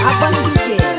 Abang DJ